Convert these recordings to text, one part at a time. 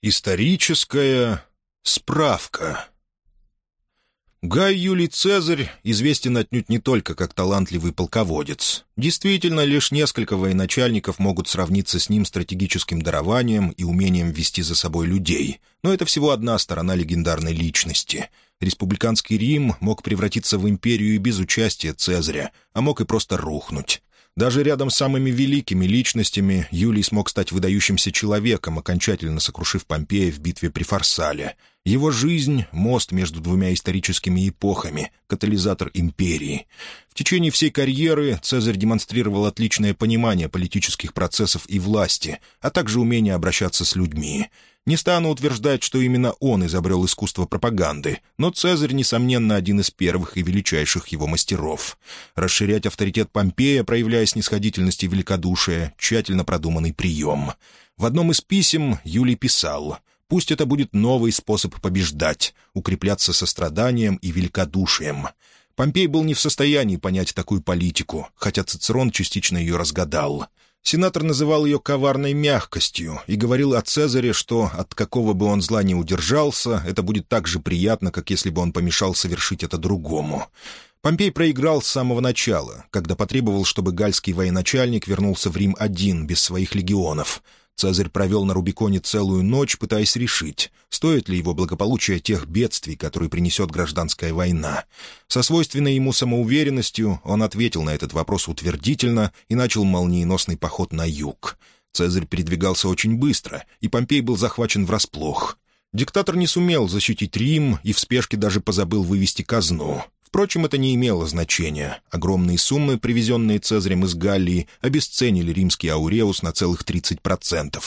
Историческая справка. Гай Юлий Цезарь известен отнюдь не только как талантливый полководец. Действительно, лишь несколько военачальников могут сравниться с ним стратегическим дарованием и умением вести за собой людей. Но это всего одна сторона легендарной личности. Республиканский Рим мог превратиться в империю и без участия Цезаря, а мог и просто рухнуть. Даже рядом с самыми великими личностями Юлий смог стать выдающимся человеком, окончательно сокрушив Помпея в битве при Фарсале. Его жизнь — мост между двумя историческими эпохами, катализатор империи. В течение всей карьеры Цезарь демонстрировал отличное понимание политических процессов и власти, а также умение обращаться с людьми — не стану утверждать, что именно он изобрел искусство пропаганды, но Цезарь, несомненно, один из первых и величайших его мастеров. Расширять авторитет Помпея, проявляя снисходительность и великодушие, тщательно продуманный прием. В одном из писем Юлий писал «Пусть это будет новый способ побеждать, укрепляться состраданием и великодушием». Помпей был не в состоянии понять такую политику, хотя Цицерон частично ее разгадал. Сенатор называл ее коварной мягкостью и говорил о Цезаре, что от какого бы он зла не удержался, это будет так же приятно, как если бы он помешал совершить это другому. Помпей проиграл с самого начала, когда потребовал, чтобы гальский военачальник вернулся в Рим один, без своих легионов — Цезарь провел на Рубиконе целую ночь, пытаясь решить, стоит ли его благополучие тех бедствий, которые принесет гражданская война. Со свойственной ему самоуверенностью он ответил на этот вопрос утвердительно и начал молниеносный поход на юг. Цезарь передвигался очень быстро, и Помпей был захвачен врасплох. Диктатор не сумел защитить Рим и в спешке даже позабыл вывести казну. Впрочем, это не имело значения. Огромные суммы, привезенные Цезарем из Галлии, обесценили римский ауреус на целых 30%.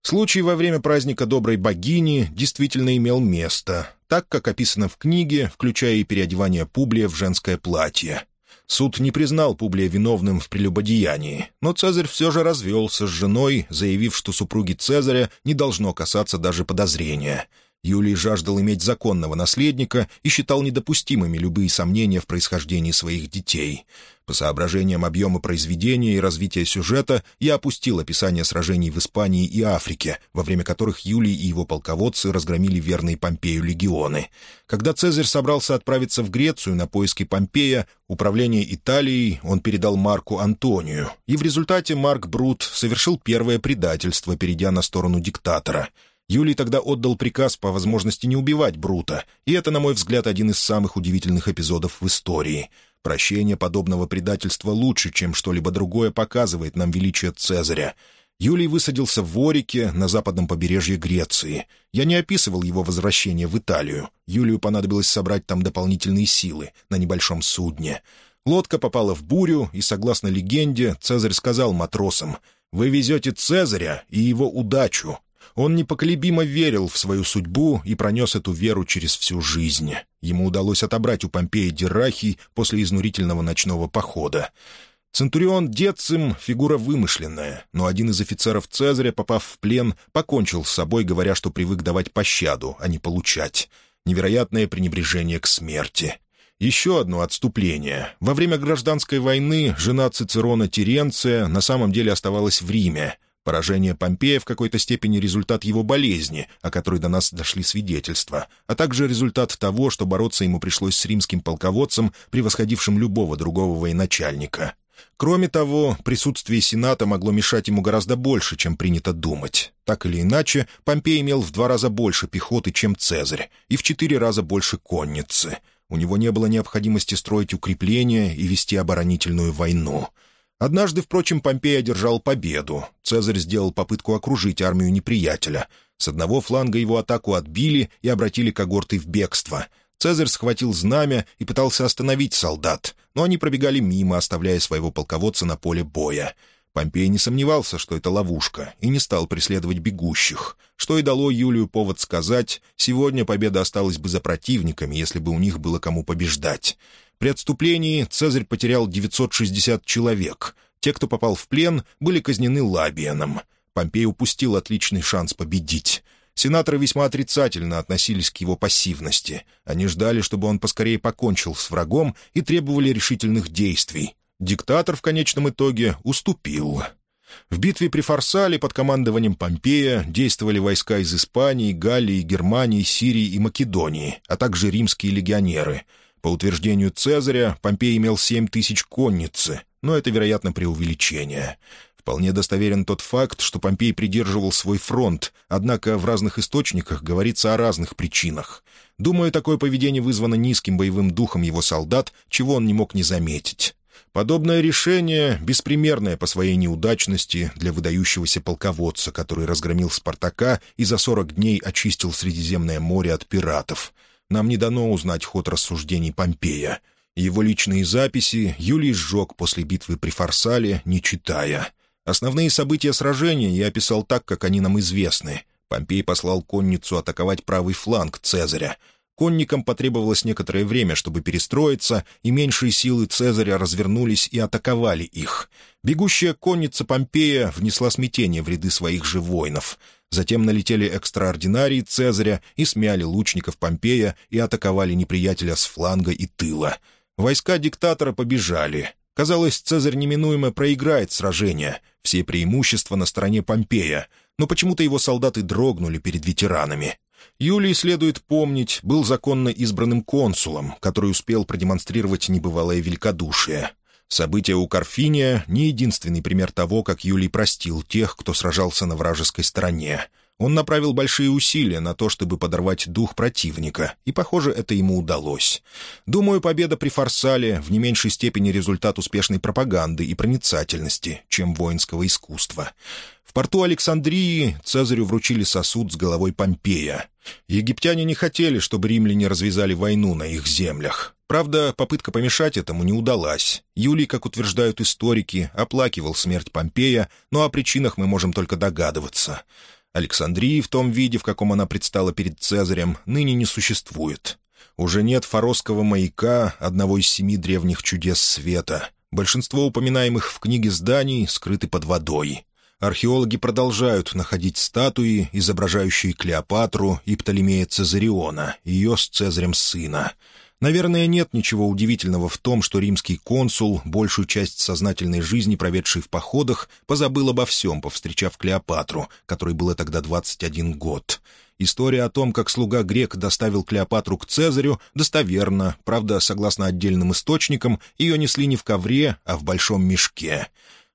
Случай во время праздника Доброй Богини действительно имел место, так как описано в книге, включая и переодевание Публия в женское платье. Суд не признал Публия виновным в прелюбодеянии, но Цезарь все же развелся с женой, заявив, что супруги Цезаря не должно касаться даже подозрения — Юлий жаждал иметь законного наследника и считал недопустимыми любые сомнения в происхождении своих детей. По соображениям объема произведения и развития сюжета я опустил описание сражений в Испании и Африке, во время которых Юлий и его полководцы разгромили верные Помпею легионы. Когда Цезарь собрался отправиться в Грецию на поиски Помпея, управление Италией он передал Марку Антонию, и в результате Марк Брут совершил первое предательство, перейдя на сторону диктатора — Юлий тогда отдал приказ по возможности не убивать Брута, и это, на мой взгляд, один из самых удивительных эпизодов в истории. Прощение подобного предательства лучше, чем что-либо другое показывает нам величие Цезаря. Юлий высадился в Ворике на западном побережье Греции. Я не описывал его возвращение в Италию. Юлию понадобилось собрать там дополнительные силы на небольшом судне. Лодка попала в бурю, и, согласно легенде, Цезарь сказал матросам, «Вы везете Цезаря и его удачу, он непоколебимо верил в свою судьбу и пронес эту веру через всю жизнь. Ему удалось отобрать у Помпея Дирахий после изнурительного ночного похода. Центурион Децим — фигура вымышленная, но один из офицеров Цезаря, попав в плен, покончил с собой, говоря, что привык давать пощаду, а не получать. Невероятное пренебрежение к смерти. Еще одно отступление. Во время гражданской войны жена Цицерона Теренция на самом деле оставалась в Риме. Поражение Помпея в какой-то степени результат его болезни, о которой до нас дошли свидетельства, а также результат того, что бороться ему пришлось с римским полководцем, превосходившим любого другого военачальника. Кроме того, присутствие Сената могло мешать ему гораздо больше, чем принято думать. Так или иначе, Помпей имел в два раза больше пехоты, чем Цезарь, и в четыре раза больше конницы. У него не было необходимости строить укрепления и вести оборонительную войну — Однажды, впрочем, Помпей одержал победу. Цезарь сделал попытку окружить армию неприятеля. С одного фланга его атаку отбили и обратили когорты в бегство. Цезарь схватил знамя и пытался остановить солдат, но они пробегали мимо, оставляя своего полководца на поле боя. Помпей не сомневался, что это ловушка, и не стал преследовать бегущих. Что и дало Юлию повод сказать, сегодня победа осталась бы за противниками, если бы у них было кому побеждать. При отступлении Цезарь потерял 960 человек. Те, кто попал в плен, были казнены Лабианом. Помпей упустил отличный шанс победить. Сенаторы весьма отрицательно относились к его пассивности. Они ждали, чтобы он поскорее покончил с врагом и требовали решительных действий. Диктатор в конечном итоге уступил. В битве при Фарсале под командованием Помпея действовали войска из Испании, Галлии, Германии, Сирии и Македонии, а также римские легионеры. По утверждению Цезаря, Помпей имел семь тысяч конницы, но это, вероятно, преувеличение. Вполне достоверен тот факт, что Помпей придерживал свой фронт, однако в разных источниках говорится о разных причинах. Думаю, такое поведение вызвано низким боевым духом его солдат, чего он не мог не заметить. Подобное решение, беспримерное по своей неудачности для выдающегося полководца, который разгромил Спартака и за сорок дней очистил Средиземное море от пиратов. Нам не дано узнать ход рассуждений Помпея. Его личные записи Юлий сжег после битвы при Фарсале, не читая — Основные события сражения я описал так, как они нам известны. Помпей послал конницу атаковать правый фланг Цезаря. Конникам потребовалось некоторое время, чтобы перестроиться, и меньшие силы Цезаря развернулись и атаковали их. Бегущая конница Помпея внесла смятение в ряды своих же воинов. Затем налетели экстраординарии Цезаря и смяли лучников Помпея и атаковали неприятеля с фланга и тыла. Войска диктатора побежали. Казалось, Цезарь неминуемо проиграет сражение, все преимущества на стороне Помпея, но почему-то его солдаты дрогнули перед ветеранами. Юлий, следует помнить, был законно избранным консулом, который успел продемонстрировать небывалое великодушие. События у Карфиния — не единственный пример того, как Юлий простил тех, кто сражался на вражеской стороне — он направил большие усилия на то, чтобы подорвать дух противника, и, похоже, это ему удалось. Думаю, победа при Фарсале в не меньшей степени результат успешной пропаганды и проницательности, чем воинского искусства. Порту Александрии Цезарю вручили сосуд с головой Помпея. Египтяне не хотели, чтобы римляне развязали войну на их землях. Правда, попытка помешать этому не удалась. Юлий, как утверждают историки, оплакивал смерть Помпея, но о причинах мы можем только догадываться. Александрии в том виде, в каком она предстала перед Цезарем, ныне не существует. Уже нет форосского маяка, одного из семи древних чудес света. Большинство упоминаемых в книге зданий скрыты под водой. Археологи продолжают находить статуи, изображающие Клеопатру и Птолемея Цезариона, ее с Цезарем сына — Наверное, нет ничего удивительного в том, что римский консул, большую часть сознательной жизни, проведший в походах, позабыл обо всем, повстречав Клеопатру, которой было тогда 21 год. История о том, как слуга грек доставил Клеопатру к Цезарю, достоверна, правда, согласно отдельным источникам, ее несли не в ковре, а в большом мешке.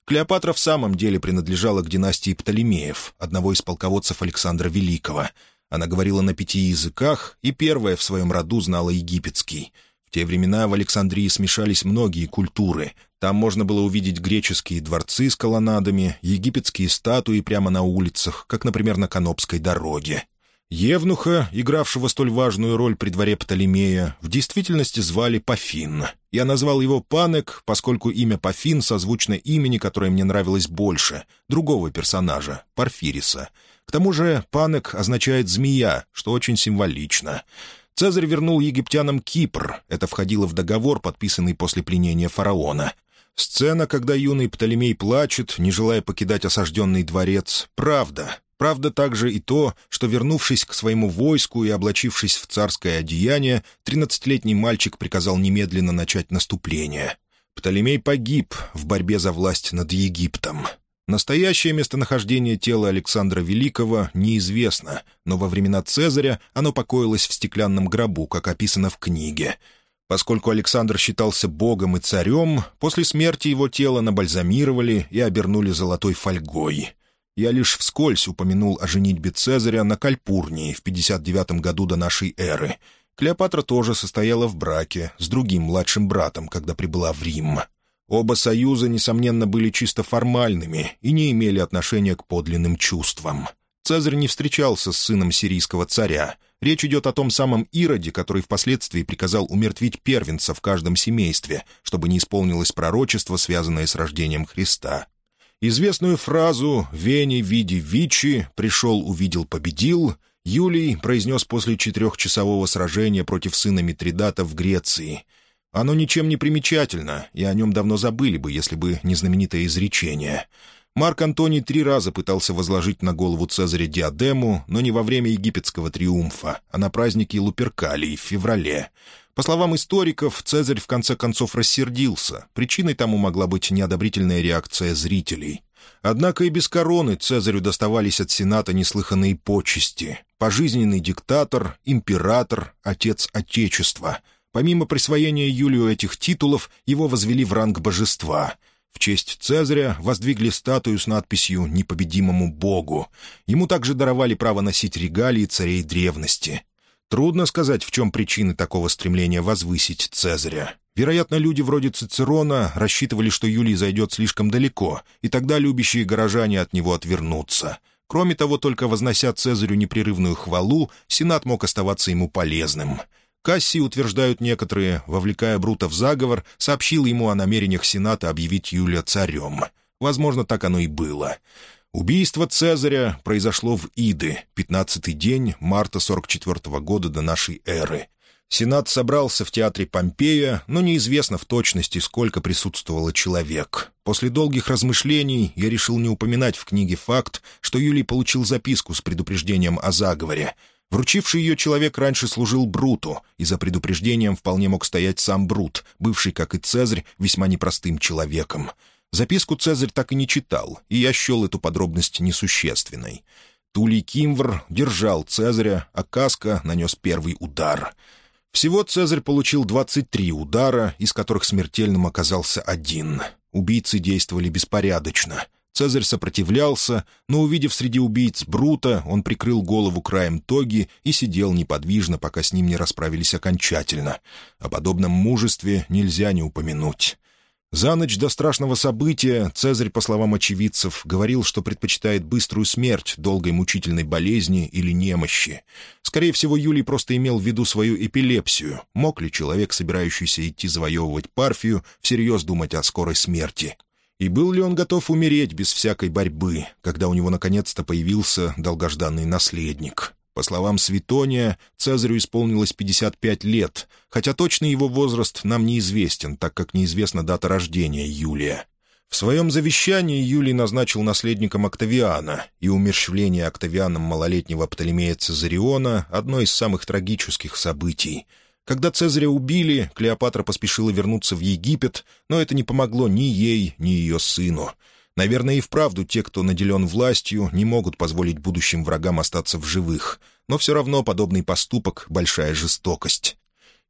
Клеопатра в самом деле принадлежала к династии Птолемеев, одного из полководцев Александра Великого — она говорила на пяти языках и первая в своем роду знала египетский. В те времена в Александрии смешались многие культуры. Там можно было увидеть греческие дворцы с колоннадами, египетские статуи прямо на улицах, как, например, на Канопской дороге. Евнуха, игравшего столь важную роль при дворе Птолемея, в действительности звали Пафин. Я назвал его Панек, поскольку имя Пафин созвучно имени, которое мне нравилось больше, другого персонажа, Парфириса — к тому же «панек» означает «змея», что очень символично. Цезарь вернул египтянам Кипр. Это входило в договор, подписанный после пленения фараона. Сцена, когда юный Птолемей плачет, не желая покидать осажденный дворец, правда. Правда также и то, что, вернувшись к своему войску и облачившись в царское одеяние, тринадцатилетний мальчик приказал немедленно начать наступление. Птолемей погиб в борьбе за власть над Египтом. Настоящее местонахождение тела Александра Великого неизвестно, но во времена Цезаря оно покоилось в стеклянном гробу, как описано в книге. Поскольку Александр считался богом и царем, после смерти его тело набальзамировали и обернули золотой фольгой. Я лишь вскользь упомянул о женитьбе Цезаря на Кальпурнии в 59 году до нашей эры. Клеопатра тоже состояла в браке с другим младшим братом, когда прибыла в Рим. Оба союза, несомненно, были чисто формальными и не имели отношения к подлинным чувствам. Цезарь не встречался с сыном сирийского царя. Речь идет о том самом Ироде, который впоследствии приказал умертвить первенца в каждом семействе, чтобы не исполнилось пророчество, связанное с рождением Христа. Известную фразу «Вени, види, вичи» «пришел, увидел, победил» Юлий произнес после четырехчасового сражения против сына Митридата в Греции — оно ничем не примечательно, и о нем давно забыли бы, если бы не знаменитое изречение. Марк Антоний три раза пытался возложить на голову Цезаря диадему, но не во время египетского триумфа, а на празднике Луперкалии в феврале. По словам историков, Цезарь в конце концов рассердился. Причиной тому могла быть неодобрительная реакция зрителей. Однако и без короны Цезарю доставались от Сената неслыханные почести. Пожизненный диктатор, император, отец Отечества. Помимо присвоения Юлию этих титулов, его возвели в ранг божества. В честь Цезаря воздвигли статую с надписью «Непобедимому Богу». Ему также даровали право носить регалии царей древности. Трудно сказать, в чем причины такого стремления возвысить Цезаря. Вероятно, люди вроде Цицерона рассчитывали, что Юлий зайдет слишком далеко, и тогда любящие горожане от него отвернутся. Кроме того, только вознося Цезарю непрерывную хвалу, Сенат мог оставаться ему полезным. Кассий, утверждают некоторые, вовлекая Брута в заговор, сообщил ему о намерениях Сената объявить Юлия царем. Возможно, так оно и было. Убийство Цезаря произошло в Иды, 15-й день марта 44 -го года до нашей эры. Сенат собрался в театре Помпея, но неизвестно в точности, сколько присутствовало человек. После долгих размышлений я решил не упоминать в книге факт, что Юлий получил записку с предупреждением о заговоре. Вручивший ее человек раньше служил Бруту, и за предупреждением вполне мог стоять сам Брут, бывший, как и Цезарь, весьма непростым человеком. Записку Цезарь так и не читал, и я счел эту подробность несущественной. Тулей Кимвр держал Цезаря, а Каска нанес первый удар — всего Цезарь получил 23 удара, из которых смертельным оказался один. Убийцы действовали беспорядочно. Цезарь сопротивлялся, но, увидев среди убийц Брута, он прикрыл голову краем тоги и сидел неподвижно, пока с ним не расправились окончательно. О подобном мужестве нельзя не упомянуть. За ночь до страшного события Цезарь, по словам очевидцев, говорил, что предпочитает быструю смерть долгой мучительной болезни или немощи. Скорее всего, Юлий просто имел в виду свою эпилепсию. Мог ли человек, собирающийся идти завоевывать Парфию, всерьез думать о скорой смерти? И был ли он готов умереть без всякой борьбы, когда у него наконец-то появился долгожданный наследник? По словам Светония, Цезарю исполнилось 55 лет, хотя точный его возраст нам неизвестен, так как неизвестна дата рождения Юлия. В своем завещании Юлий назначил наследником Октавиана, и умерщвление Октавианом малолетнего Птолемея Цезариона — одно из самых трагических событий. Когда Цезаря убили, Клеопатра поспешила вернуться в Египет, но это не помогло ни ей, ни ее сыну — Наверное, и вправду те, кто наделен властью, не могут позволить будущим врагам остаться в живых, но все равно подобный поступок — большая жестокость.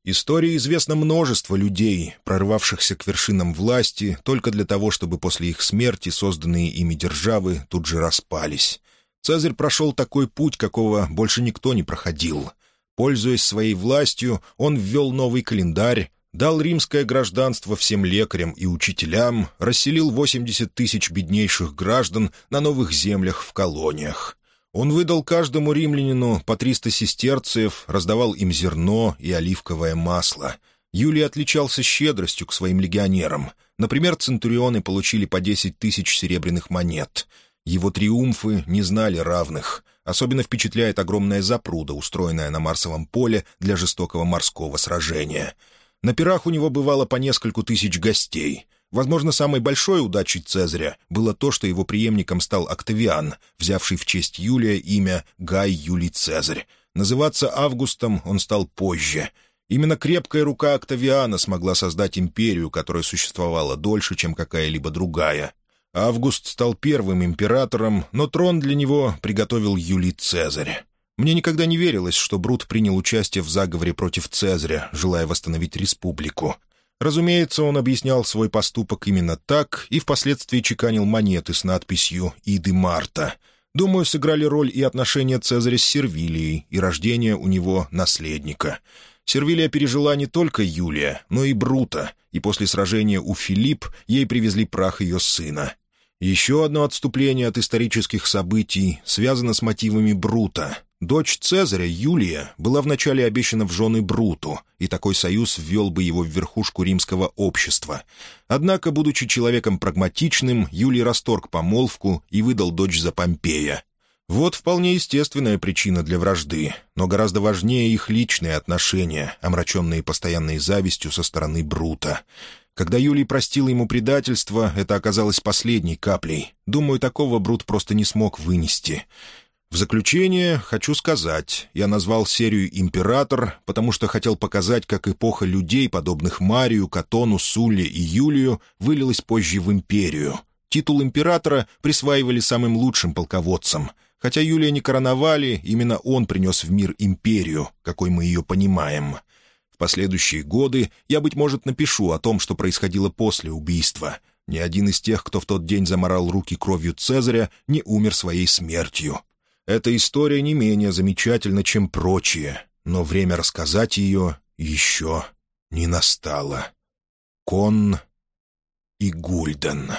Истории известно множество людей, прорвавшихся к вершинам власти только для того, чтобы после их смерти созданные ими державы тут же распались. Цезарь прошел такой путь, какого больше никто не проходил. Пользуясь своей властью, он ввел новый календарь, дал римское гражданство всем лекарям и учителям, расселил 80 тысяч беднейших граждан на новых землях в колониях. Он выдал каждому римлянину по 300 сестерциев, раздавал им зерно и оливковое масло. Юлий отличался щедростью к своим легионерам. Например, центурионы получили по 10 тысяч серебряных монет. Его триумфы не знали равных. Особенно впечатляет огромная запруда, устроенная на Марсовом поле для жестокого морского сражения — на пирах у него бывало по нескольку тысяч гостей. Возможно, самой большой удачей Цезаря было то, что его преемником стал Октавиан, взявший в честь Юлия имя Гай Юлий Цезарь. Называться Августом он стал позже. Именно крепкая рука Октавиана смогла создать империю, которая существовала дольше, чем какая-либо другая. Август стал первым императором, но трон для него приготовил Юлий Цезарь. Мне никогда не верилось, что Брут принял участие в заговоре против Цезаря, желая восстановить республику. Разумеется, он объяснял свой поступок именно так и впоследствии чеканил монеты с надписью «Иды Марта». Думаю, сыграли роль и отношения Цезаря с Сервилией, и рождение у него наследника. Сервилия пережила не только Юлия, но и Брута, и после сражения у Филипп ей привезли прах ее сына. Еще одно отступление от исторических событий связано с мотивами Брута — Дочь Цезаря, Юлия, была вначале обещана в жены Бруту, и такой союз ввел бы его в верхушку римского общества. Однако, будучи человеком прагматичным, Юлий расторг помолвку и выдал дочь за Помпея. Вот вполне естественная причина для вражды, но гораздо важнее их личные отношения, омраченные постоянной завистью со стороны Брута. Когда Юлий простил ему предательство, это оказалось последней каплей. Думаю, такого Брут просто не смог вынести. В заключение хочу сказать, я назвал серию «Император», потому что хотел показать, как эпоха людей, подобных Марию, Катону, Сулле и Юлию, вылилась позже в империю. Титул императора присваивали самым лучшим полководцам. Хотя Юлия не короновали, именно он принес в мир империю, какой мы ее понимаем. В последующие годы я, быть может, напишу о том, что происходило после убийства. Ни один из тех, кто в тот день заморал руки кровью Цезаря, не умер своей смертью. Эта история не менее замечательна, чем прочие, но время рассказать ее еще не настало. Кон и Гульден.